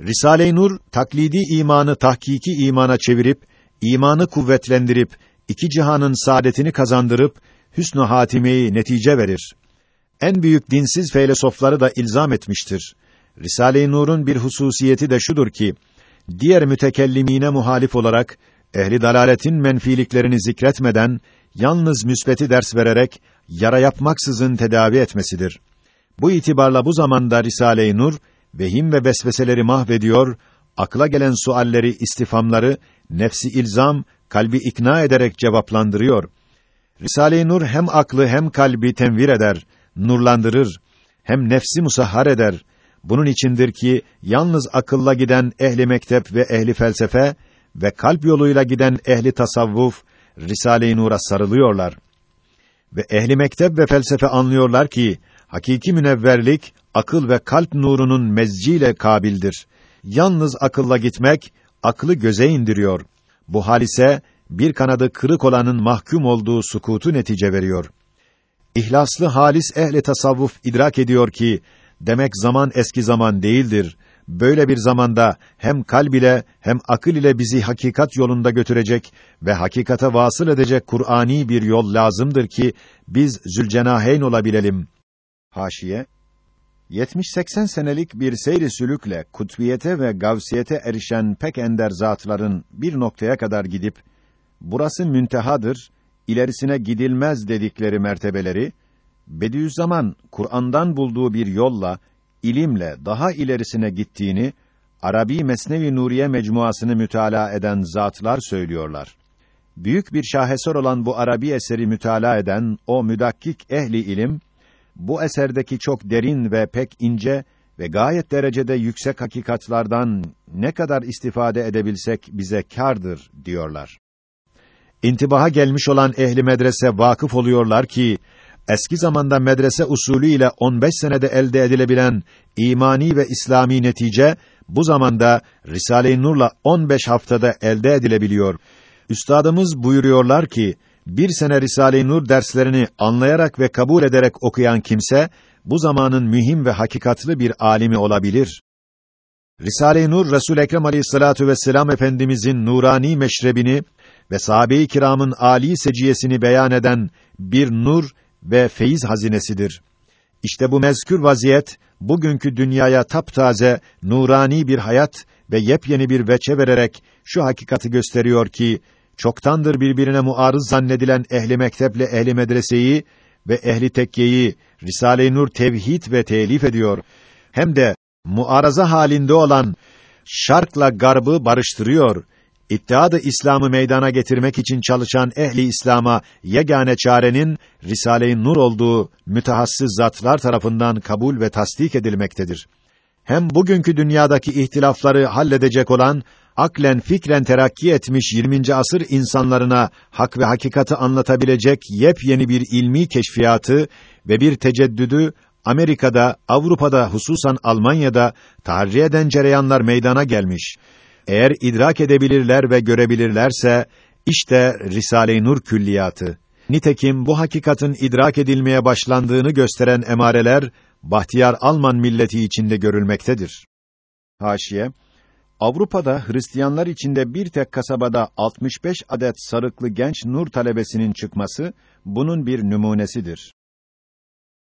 Risale-i Nur taklidi imanı tahkiki imana çevirip imanı kuvvetlendirip iki cihanın saadetini kazandırıp hüsnü hatimeyi netice verir. En büyük dinsiz felsefeleri da ilzam etmiştir. Risale-i Nur'un bir hususiyeti de şudur ki diğer mütekellimine muhalif olarak ehli dalaletin menfiliklerini zikretmeden yalnız müsbeti ders vererek yara yapmaksızın tedavi etmesidir. Bu itibarla bu zamanda Risale-i Nur vehim ve vesveseleri mahvediyor, akla gelen sualleri, istifamları nefsi ilzam, kalbi ikna ederek cevaplandırıyor. Risale-i Nur hem aklı hem kalbi tenvir eder, nurlandırır, hem nefsi musahhar eder. Bunun içindir ki yalnız akılla giden ehli mektep ve ehli felsefe ve kalp yoluyla giden ehli tasavvuf Risale-i Nur'a sarılıyorlar. Ve ehli mektep ve felsefe anlıyorlar ki hakiki münevverlik akıl ve kalp nurunun mezciyle kabildir. Yalnız akılla gitmek aklı göze indiriyor. Bu hal ise bir kanadı kırık olanın mahkum olduğu sukutu netice veriyor. İhlaslı halis ehli tasavvuf idrak ediyor ki demek zaman eski zaman değildir. Böyle bir zamanda hem kalb ile hem akıl ile bizi hakikat yolunda götürecek ve hakikate vasıl edecek Kur'ani bir yol lazımdır ki biz zülcenaheyn olabilelim. Haşiye 70-80 senelik bir seyri sülükle kutbiyete ve gavsiyete erişen pek ender zatların bir noktaya kadar gidip burası müntehadır, ilerisine gidilmez dedikleri mertebeleri Bediüzzaman Kur'an'dan bulduğu bir yolla ilimle daha ilerisine gittiğini Arabi Mesnevi Nuriye mecmuasını mütalaa eden zatlar söylüyorlar. Büyük bir şaheser olan bu Arabi eseri mütalaa eden o müdakkik ehli ilim bu eserdeki çok derin ve pek ince ve gayet derecede yüksek hakikatlardan ne kadar istifade edebilsek bize kârdır diyorlar. İntibaha gelmiş olan ehli medrese vakıf oluyorlar ki eski zamanda medrese usulü ile 15 senede elde edilebilen imani ve İslami netice bu zamanda Risale-i Nur'la 15 haftada elde edilebiliyor. Üstadımız buyuruyorlar ki bir sene Risale-i Nur derslerini anlayarak ve kabul ederek okuyan kimse bu zamanın mühim ve hakikatlı bir alimi olabilir. Risale-i Nur Resul Ekrem Aleyhissalatu vesselam Efendimizin nurani meşrebini ve sahabe-i kiramın âli seciyesini beyan eden bir nur ve feyiz hazinesidir. İşte bu mezkür vaziyet bugünkü dünyaya taptaze nurani bir hayat ve yepyeni bir veçe vererek şu hakikati gösteriyor ki çoktandır birbirine muarız zannedilen ehli mekteple ehli medreseyi ve ehli tekkeyi Risale-i Nur tevhid ve telif ediyor. Hem de muaraza halinde olan şarkla garbı barıştırıyor. İttihadı İslam'ı meydana getirmek için çalışan ehli İslam'a yegane çarenin Risale-i Nur olduğu mütehassıs zatlar tarafından kabul ve tasdik edilmektedir. Hem bugünkü dünyadaki ihtilafları halledecek olan aklen fikren terakki etmiş 20. asır insanlarına hak ve hakikati anlatabilecek yepyeni bir ilmi keşfiyatı ve bir teceddüdü Amerika'da, Avrupa'da, hususan Almanya'da tahriye eden cereyanlar meydana gelmiş. Eğer idrak edebilirler ve görebilirlerse işte Risale-i Nur külliyatı. Nitekim bu hakikatin idrak edilmeye başlandığını gösteren emareler Bahtiyar Alman milleti içinde görülmektedir. Haşiye Avrupa'da Hristiyanlar içinde bir tek kasabada 65 adet sarıklı genç nur talebesinin çıkması bunun bir numunesidir.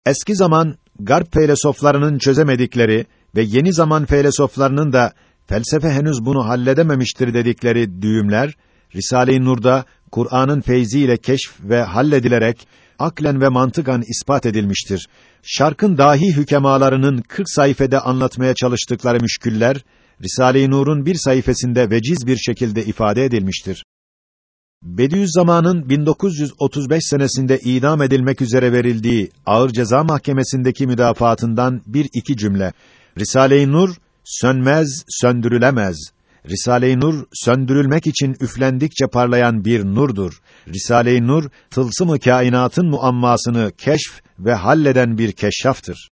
Eski zaman garp felsefelerinin çözemedikleri ve yeni zaman felsefelerinin da felsefe henüz bunu halledememiştir dedikleri düğümler Risale-i Nur'da Kur'an'ın feyziyle keşf ve halledilerek aklen ve mantıkan ispat edilmiştir. Şarkın dahi hükemalarının 40 sayfede anlatmaya çalıştıkları müşküller Risale-i Nur'un bir sayfasında veciz bir şekilde ifade edilmiştir. Bediüzzaman'ın 1935 senesinde idam edilmek üzere verildiği ağır ceza mahkemesindeki müdafaatından bir iki cümle. Risale-i Nur sönmez, söndürülemez. Risale-i Nur söndürülmek için üflendikçe parlayan bir nurdur. Risale-i Nur tılsım-ı kainatın muammasını keşf ve halleden bir keşşaftır.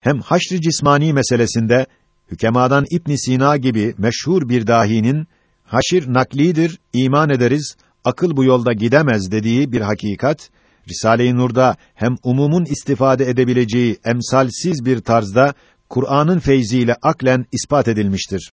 Hem haşr-ı cismani meselesinde hükemadan İbn Sina gibi meşhur bir dahinin haşir naklidir, iman ederiz, akıl bu yolda gidemez dediği bir hakikat Risale-i Nur'da hem umumun istifade edebileceği emsalsiz bir tarzda Kur'an'ın feyziyle aklen ispat edilmiştir.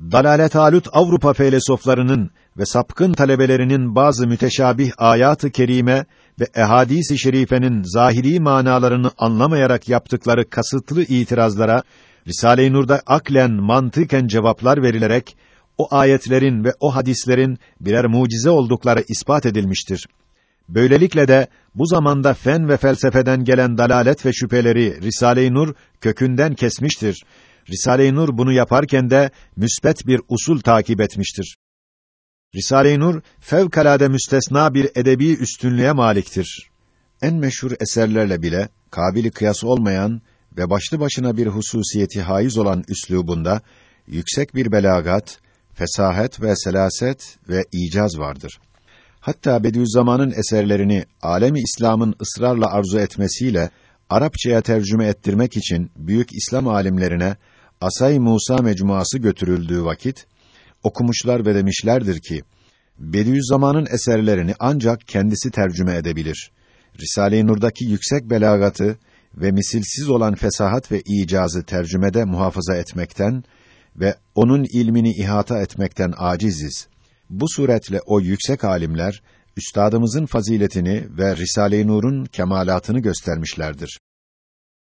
Dalalet halut Avrupa felsefelerinin ve sapkın talebelerinin bazı müteşabih ayat-ı kerime ve ehadis-i şerifenin zahiri manalarını anlamayarak yaptıkları kasıtlı itirazlara Risale-i Nur'da aklen, mantıken cevaplar verilerek o ayetlerin ve o hadislerin birer mucize oldukları ispat edilmiştir. Böylelikle de bu zamanda fen ve felsefeden gelen dalalet ve şüpheleri Risale-i Nur kökünden kesmiştir. Risale-i Nur bunu yaparken de müsbet bir usul takip etmiştir. Risale-i Nur fevkalade müstesna bir edebi üstünlüğe maliktir. En meşhur eserlerle bile kabili kıyas olmayan ve başlı başına bir hususiyeti haiz olan üslubunda yüksek bir belagat, fesahet ve selaset ve icaz vardır. Hatta Bediüzzaman'ın eserlerini alemi İslam'ın ısrarla arzu etmesiyle Arapçaya tercüme ettirmek için büyük İslam alimlerine Asay Musa mecmuası götürüldüğü vakit okumuşlar ve demişlerdir ki Bediüzzaman'ın eserlerini ancak kendisi tercüme edebilir. Risale-i Nur'daki yüksek belagatı ve misilsiz olan fesahat ve icazı tercümede muhafaza etmekten ve onun ilmini ihata etmekten aciziz. Bu suretle o yüksek alimler üstadımızın faziletini ve Risale-i Nur'un kemalatını göstermişlerdir.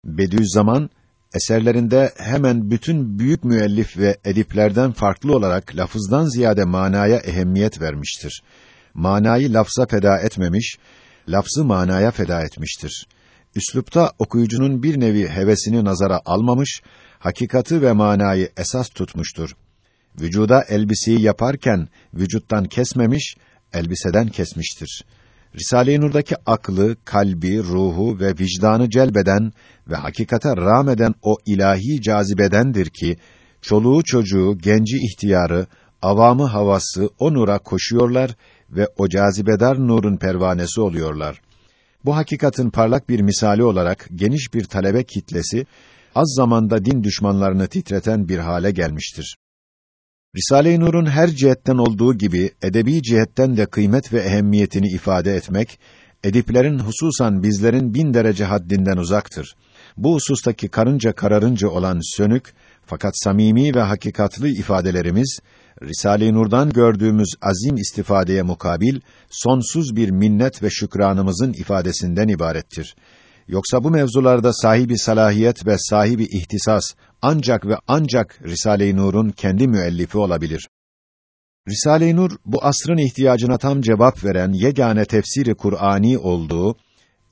Bediüzzaman eserlerinde hemen bütün büyük müellif ve ediplerden farklı olarak lafızdan ziyade manaya ehemmiyet vermiştir. Manayı lafza feda etmemiş, lafzı manaya feda etmiştir. Üslupta okuyucunun bir nevi hevesini nazara almamış, hakikati ve manayı esas tutmuştur. Vücuda elbiseyi yaparken vücuttan kesmemiş, elbiseden kesmiştir. Risale-i Nur'daki aklı, kalbi, ruhu ve vicdanı celbeden ve hakikate rağmeden o ilahi cazibedendir ki, çoluğu çocuğu, genci ihtiyarı, avamı havası o nura koşuyorlar ve o cazibedar nurun pervanesi oluyorlar. Bu hakikatin parlak bir misali olarak geniş bir talebe kitlesi az zamanda din düşmanlarını titreten bir hale gelmiştir. Risale-i Nur'un her cihetten olduğu gibi edebi cihetten de kıymet ve ehemmiyetini ifade etmek, ediplerin hususan bizlerin bin derece haddinden uzaktır. Bu husustaki karınca kararınca olan sönük fakat samimi ve hakikatlı ifadelerimiz Risale-i Nur'dan gördüğümüz azim istifadeye mukabil sonsuz bir minnet ve şükranımızın ifadesinden ibarettir. Yoksa bu mevzularda sahibi salahiyet ve sahibi ihtisas ancak ve ancak Risale-i Nur'un kendi müellifi olabilir. Risale-i Nur bu asrın ihtiyacına tam cevap veren yegane tefsiri Kur'ani olduğu,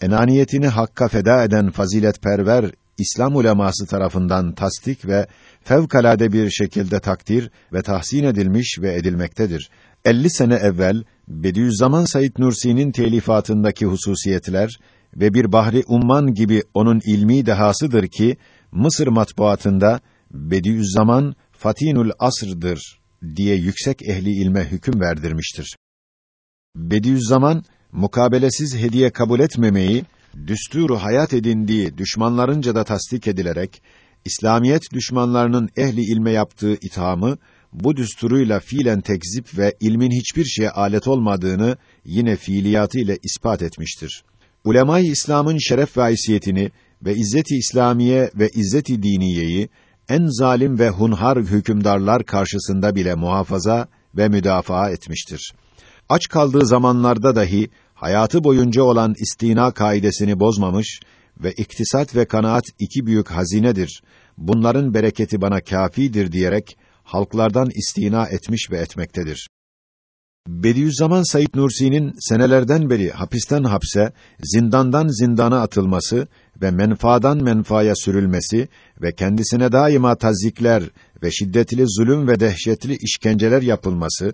enaniyetini hakka feda eden faziletperver İslam uleması tarafından tasdik ve fevkalade bir şekilde takdir ve tahsin edilmiş ve edilmektedir. 50 sene evvel Bediüzzaman Said Nursi'nin telifatındaki hususiyetler ve bir bahri umman gibi onun ilmi dehasıdır ki Mısır matbuatında Bediüzzaman Fatinul Asr'dır diye yüksek ehli ilme hüküm verdirmiştir. Bediüzzaman mukabelesiz hediye kabul etmemeyi düsturu hayat edindiği düşmanlarınca da tasdik edilerek İslamiyet düşmanlarının ehli ilme yaptığı ithamı bu düsturuyla fiilen tekzip ve ilmin hiçbir şeye alet olmadığını yine fiiliyatı ile ispat etmiştir. Ulemay İslam'ın şeref ve haysiyetini ve izzeti İslamiye ve izzeti diniyeyi en zalim ve hunhar hükümdarlar karşısında bile muhafaza ve müdafaa etmiştir. Aç kaldığı zamanlarda dahi hayatı boyunca olan istina kaidesini bozmamış ve iktisat ve kanaat iki büyük hazinedir. Bunların bereketi bana kâfidir diyerek halklardan istina etmiş ve etmektedir. Bediüzzaman Said Nursi'nin senelerden beri hapisten hapse, zindandan zindana atılması ve menfaadan menfaaya sürülmesi ve kendisine daima tazikler ve şiddetli zulüm ve dehşetli işkenceler yapılması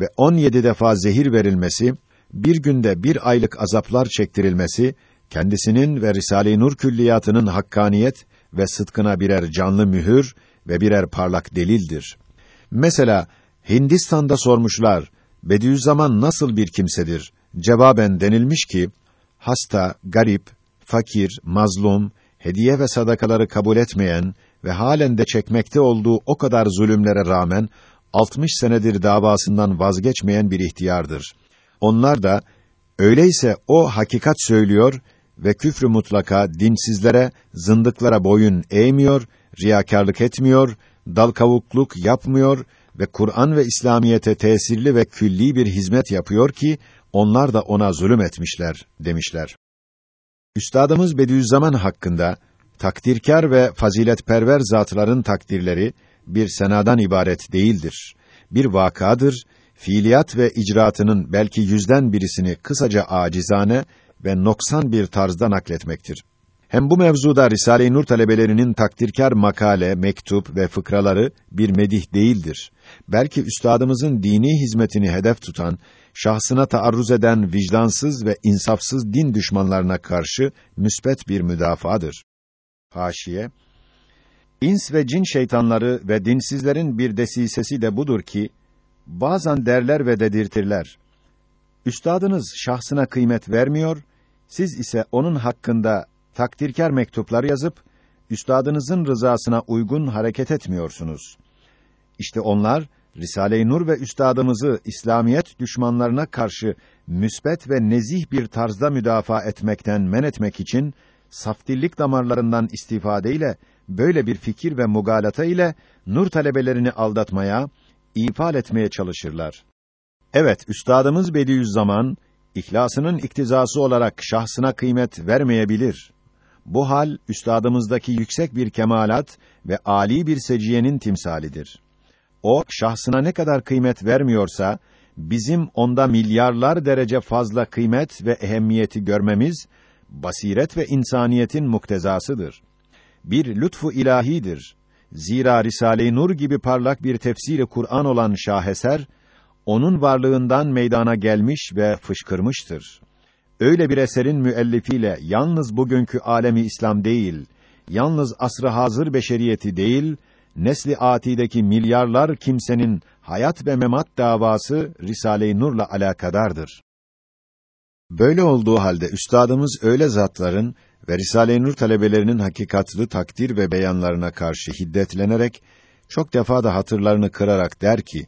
ve 17 defa zehir verilmesi, bir günde bir aylık azaplar çektirilmesi, kendisinin ve Risale-i Nur külliyatının hakkaniyet ve sıdkına birer canlı mühür ve birer parlak delildir. Mesela Hindistan'da sormuşlar, Bediüzzaman nasıl bir kimsedir? Cevaben denilmiş ki, hasta, garip, fakir, mazlum, hediye ve sadakaları kabul etmeyen ve halen de çekmekte olduğu o kadar zulümlere rağmen 60 senedir davasından vazgeçmeyen bir ihtiyardır. Onlar da öyleyse o hakikat söylüyor ve küfrü mutlaka dinsizlere, zındıklara boyun eğmiyor, riyakarlık etmiyor, dal kavukluk yapmıyor ve Kur'an ve İslamiyete tesirli ve külli bir hizmet yapıyor ki onlar da ona zulüm etmişler demişler. Üstadımız Bediüzzaman hakkında takdirkar ve faziletperver zatların takdirleri bir senadan ibaret değildir. Bir vakadır, fiiliyat ve icraatının belki yüzden birisini kısaca acizane ve noksan bir tarzda nakletmektir. Hem bu mevzuda Risale-i Nur talebelerinin takdirkar makale, mektup ve fıkraları bir medih değildir. Belki üstadımızın dini hizmetini hedef tutan, şahsına taarruz eden vicdansız ve insafsız din düşmanlarına karşı müsbet bir müdafadır. Haşiye İns ve cin şeytanları ve dinsizlerin bir desisesi de budur ki, bazen derler ve dedirtirler. Üstadınız şahsına kıymet vermiyor, siz ise onun hakkında takdirkar mektuplar yazıp, üstadınızın rızasına uygun hareket etmiyorsunuz. İşte onlar, Risale-i Nur ve üstadımızı İslamiyet düşmanlarına karşı müsbet ve nezih bir tarzda müdafaa etmekten men etmek için saftillik damarlarından istifadeyle böyle bir fikir ve mugalata ile nur talebelerini aldatmaya, ifal etmeye çalışırlar. Evet, üstadımız Bediüzzaman ihlasının iktizası olarak şahsına kıymet vermeyebilir. Bu hal üstadımızdaki yüksek bir kemalat ve ali bir seciyenin timsalidir. O şahsına ne kadar kıymet vermiyorsa bizim onda milyarlar derece fazla kıymet ve ehemmiyeti görmemiz basiret ve insaniyetin muktezasıdır. Bir lütfu ilahidir. Zira Risale-i Nur gibi parlak bir tefsiri Kur'an olan şaheser onun varlığından meydana gelmiş ve fışkırmıştır. Öyle bir eserin müellifiyle yalnız bugünkü alemi İslam değil, yalnız asrı hazır beşeriyeti değil, nesli atideki milyarlar kimsenin hayat ve memat davası Risale-i Nur'la alakadardır. Böyle olduğu halde üstadımız öyle zatların ve Risale-i Nur talebelerinin hakikatlı takdir ve beyanlarına karşı hiddetlenerek çok defa da hatırlarını kırarak der ki: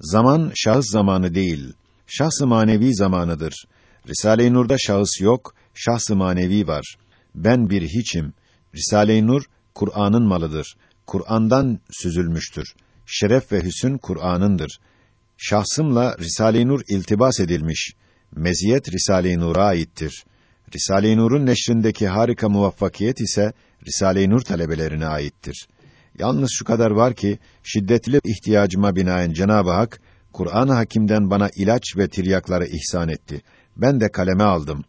Zaman şahıs zamanı değil, şahs-ı manevi zamanıdır. Risale-i Nur'da şahıs yok, şahs-ı manevi var. Ben bir hiçim. Risale-i Nur Kur'an'ın malıdır. Kur'an'dan süzülmüştür. Şeref ve hüsün Kur'an'ındır. Şahsımla Risale-i Nur iltibas edilmiş. Meziyet Risale-i Nur'a aittir. Risale-i Nur'un neşrindeki harika muvaffakiyet ise Risale-i Nur talebelerine aittir. Yalnız şu kadar var ki şiddetli ihtiyacıma binaen Cenab-ı Hak Kur'an-ı Hakîm'den bana ilaç ve tiryakları ihsan etti. Ben de kaleme aldım.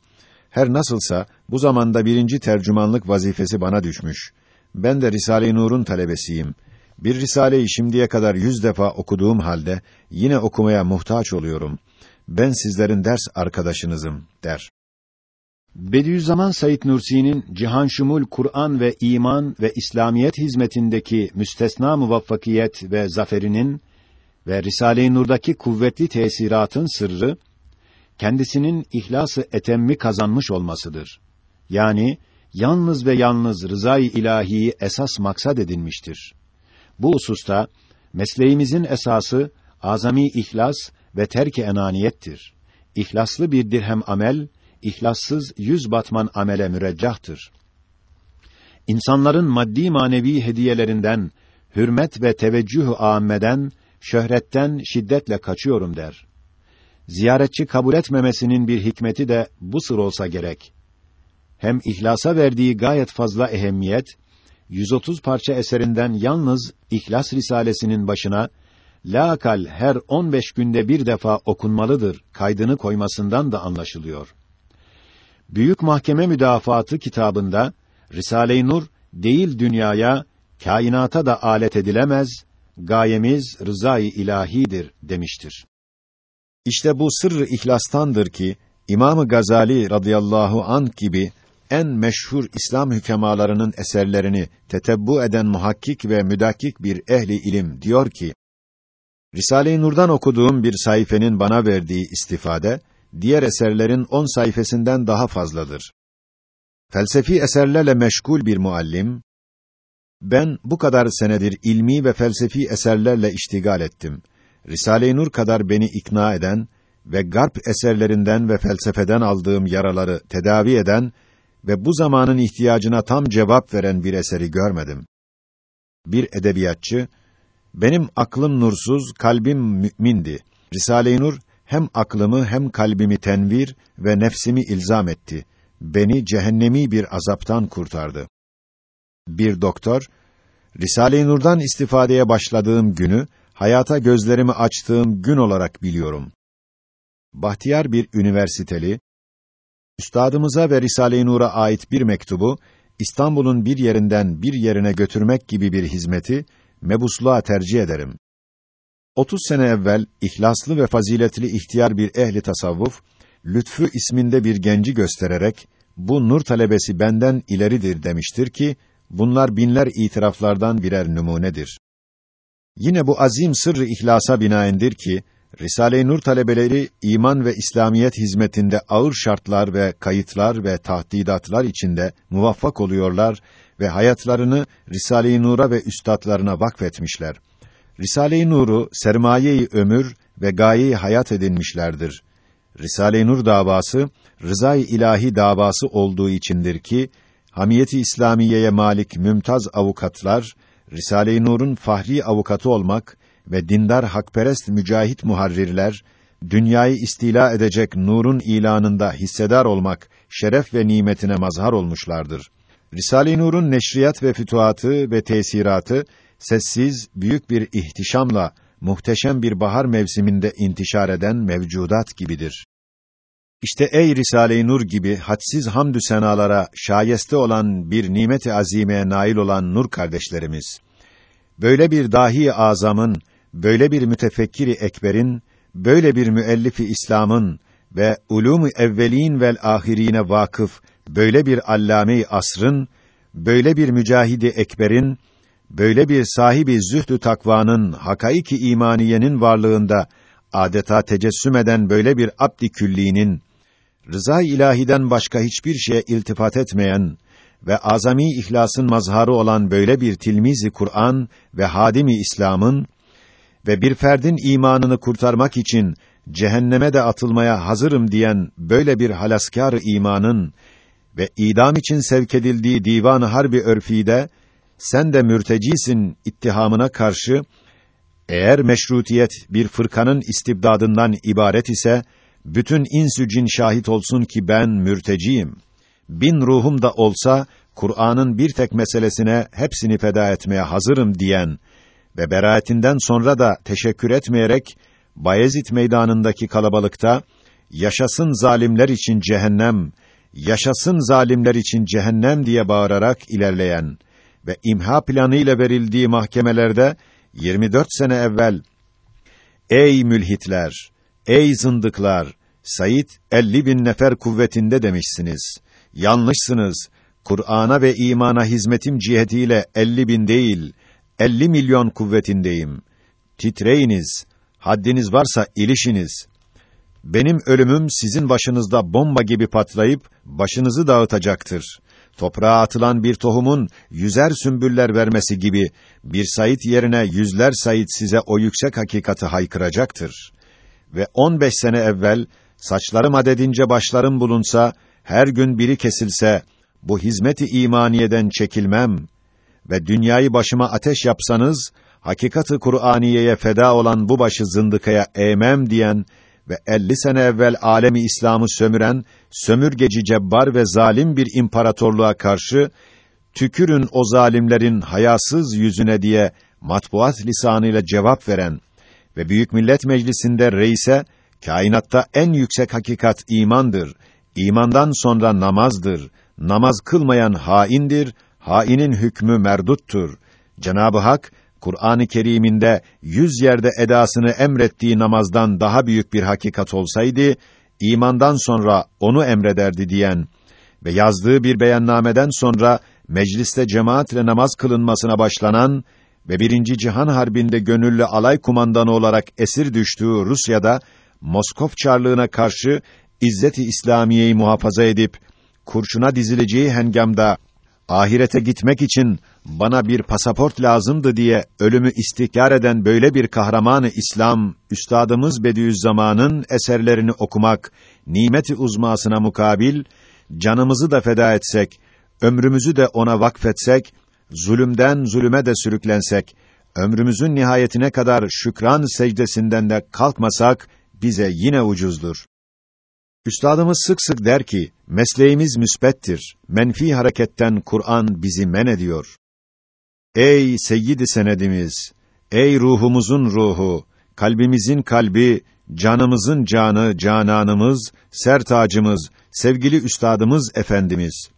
Her nasılsa bu zamanda birinci tercümanlık vazifesi bana düşmüş. Ben de Risale-i Nur'un talebesiyim. Bir risaleyi şimdiye kadar yüz defa okuduğum halde yine okumaya muhtaç oluyorum. Ben sizlerin ders arkadaşınızım der. Bediüzzaman Said Nursi'nin Cihan Şumul Kur'an ve İman ve İslamiyet hizmetindeki müstesna muvaffakiyet ve zaferinin ve Risale-i Nur'daki kuvvetli tesiratın sırrı kendisinin ihlası etemmi kazanmış olmasıdır. Yani yalnız ve yalnız rızayı ilahiyi esas maksat edinmiştir. Bu hususta mesleğimizin esası azami ihlas ve terk-i enaniyettir. İhlaslı bir dirhem amel ihlassız yüz batman amele müreccahtır. İnsanların maddi manevi hediyelerinden, hürmet ve teveccüh âmmeden, şöhretten şiddetle kaçıyorum der. Ziyaretçi kabul etmemesinin bir hikmeti de bu sır olsa gerek. Hem ihlasa verdiği gayet fazla ehemmiyet, 130 parça eserinden yalnız İhlas Risalesinin başına lakal her 15 günde bir defa okunmalıdır kaydını koymasından da anlaşılıyor. Büyük Mahkeme Müdafaatı kitabında Risale-i Nur değil dünyaya, kainata da alet edilemez, gayemiz rızayı ilahidir demiştir. İşte bu sırrı ihlastandır ki İmam Gazali radıyallahu an gibi en meşhur İslam hükemalarının eserlerini tetebbu eden muhakkik ve müdakkik bir ehli ilim diyor ki Risale-i Nur'dan okuduğum bir sayfenin bana verdiği istifade diğer eserlerin on sayfasından daha fazladır. Felsefi eserlerle meşgul bir muallim, ben bu kadar senedir ilmi ve felsefi eserlerle iştigal ettim. Risale-i Nur kadar beni ikna eden ve garp eserlerinden ve felsefeden aldığım yaraları tedavi eden ve bu zamanın ihtiyacına tam cevap veren bir eseri görmedim. Bir edebiyatçı, benim aklım nursuz, kalbim mümindi. Risale-i Nur, hem aklımı hem kalbimi tenvir ve nefsimi ilzam etti. Beni cehennemi bir azaptan kurtardı. Bir doktor, Risale-i Nur'dan istifadeye başladığım günü, hayata gözlerimi açtığım gün olarak biliyorum. Bahtiyar bir üniversiteli, üstadımıza ve Risale-i Nur'a ait bir mektubu, İstanbul'un bir yerinden bir yerine götürmek gibi bir hizmeti, mebusluğa tercih ederim. 30 sene evvel ihlaslı ve faziletli ihtiyar bir ehli tasavvuf, Lütfü isminde bir genci göstererek bu nur talebesi benden ileridir demiştir ki bunlar binler itiraflardan birer numunedir. Yine bu azim sırrı ihlasa binaendir ki Risale-i Nur talebeleri iman ve İslamiyet hizmetinde ağır şartlar ve kayıtlar ve tahdidatlar içinde muvaffak oluyorlar ve hayatlarını Risale-i Nur'a ve üstadlarına vakfetmişler. Risale-i Nur'u sermayeyi ömür ve gayeyi hayat edinmişlerdir. Risale-i Nur davası rızay ilahi davası olduğu içindir ki hamiyeti İslamiyeye malik mümtaz avukatlar Risale-i Nur'un fahri avukatı olmak ve dindar hakperest mücahit muharrirler dünyayı istila edecek nurun ilanında hissedar olmak şeref ve nimetine mazhar olmuşlardır. Risale-i Nur'un neşriyat ve fütuhatı ve tesiratı sessiz, büyük bir ihtişamla muhteşem bir bahar mevsiminde intişar eden mevcudat gibidir. İşte ey Risale-i Nur gibi hadsiz hamdü senalara şayeste olan bir nimet-i azimeye nail olan nur kardeşlerimiz. Böyle bir dahi azamın, böyle bir mütefekkiri ekberin, böyle bir müellifi İslam'ın ve ulûmu evvelin vel ahirine vakıf böyle bir allame-i asrın, böyle bir mücahidi ekberin, böyle bir sahibi zühdü takvanın, hakaiki imaniyenin varlığında adeta tecessüm eden böyle bir abd-i küllinin rıza ilahiden başka hiçbir şeye iltifat etmeyen ve azami ihlasın mazharı olan böyle bir tilmizi Kur'an ve hadimi İslam'ın ve bir ferdin imanını kurtarmak için cehenneme de atılmaya hazırım diyen böyle bir halaskâr imanın ve idam için sevk edildiği divan-ı harbi örfide sen de mürtecisin ittihamına karşı eğer meşrutiyet bir fırkanın istibdadından ibaret ise bütün insü cin şahit olsun ki ben mürteciyim. Bin ruhum da olsa Kur'an'ın bir tek meselesine hepsini feda etmeye hazırım diyen ve beraatinden sonra da teşekkür etmeyerek Bayezid meydanındaki kalabalıkta yaşasın zalimler için cehennem, yaşasın zalimler için cehennem diye bağırarak ilerleyen ve imha planı ile verildiği mahkemelerde 24 sene evvel Ey mülhitler, ey zındıklar, Said 50 bin nefer kuvvetinde demişsiniz. Yanlışsınız. Kur'an'a ve imana hizmetim cihetiyle 50 bin değil, 50 milyon kuvvetindeyim. Titreyiniz, haddiniz varsa ilişiniz. Benim ölümüm sizin başınızda bomba gibi patlayıp başınızı dağıtacaktır. Toprağa atılan bir tohumun yüzer sümbüller vermesi gibi bir sayit yerine yüzler sayit size o yüksek hakikati haykıracaktır. Ve 15 sene evvel saçlarım adedince başlarım bulunsa, her gün biri kesilse, bu hizmeti imaniyeden çekilmem ve dünyayı başıma ateş yapsanız, hakikati Kur'aniyeye feda olan bu başı zındıkaya eğmem diyen ve elli sene evvel alemi İslam'ı sömüren, sömürgeci cebbar ve zalim bir imparatorluğa karşı, tükürün o zalimlerin hayasız yüzüne diye matbuat lisanıyla cevap veren ve Büyük Millet Meclisi'nde reise, kainatta en yüksek hakikat imandır, imandan sonra namazdır, namaz kılmayan haindir, hainin hükmü merduttur. Cenab-ı Hak, Kur'an-ı Kerim'inde yüz yerde edasını emrettiği namazdan daha büyük bir hakikat olsaydı, imandan sonra onu emrederdi diyen ve yazdığı bir beyannameden sonra mecliste cemaatle namaz kılınmasına başlanan ve birinci Cihan Harbi'nde gönüllü alay kumandanı olarak esir düştüğü Rusya'da Moskov Çarlığına karşı İzzet-i İslamiyeyi muhafaza edip kurşuna dizileceği hengamda ahirete gitmek için bana bir pasaport lazımdı diye ölümü istihkar eden böyle bir kahramanı İslam üstadımız Bediüzzaman'ın eserlerini okumak nimeti uzmasına mukabil canımızı da feda etsek, ömrümüzü de ona vakfetsek, zulümden zulüme de sürüklensek, ömrümüzün nihayetine kadar şükran secdesinden de kalkmasak, bize yine ucuzdur. Üstadımız sık sık der ki, mesleğimiz müsbettir, menfi hareketten Kur'an bizi men ediyor. Ey seyyid senedimiz, ey ruhumuzun ruhu, kalbimizin kalbi, canımızın canı, cananımız, sertacımız, sevgili üstadımız efendimiz.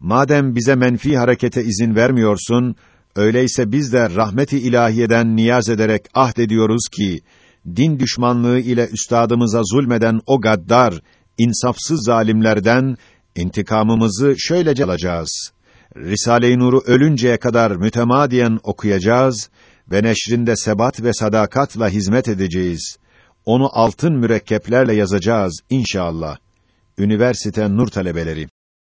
Madem bize menfi harekete izin vermiyorsun, öyleyse biz de rahmeti ilahiyeden niyaz ederek ahd ediyoruz ki din düşmanlığı ile üstadımıza zulmeden o gaddar, insafsız zalimlerden intikamımızı şöylece alacağız. Risale-i Nur'u ölünceye kadar mütemadiyen okuyacağız ve neşrinde sebat ve sadakatla hizmet edeceğiz. Onu altın mürekkeplerle yazacağız inşallah. Üniversite Nur talebeleri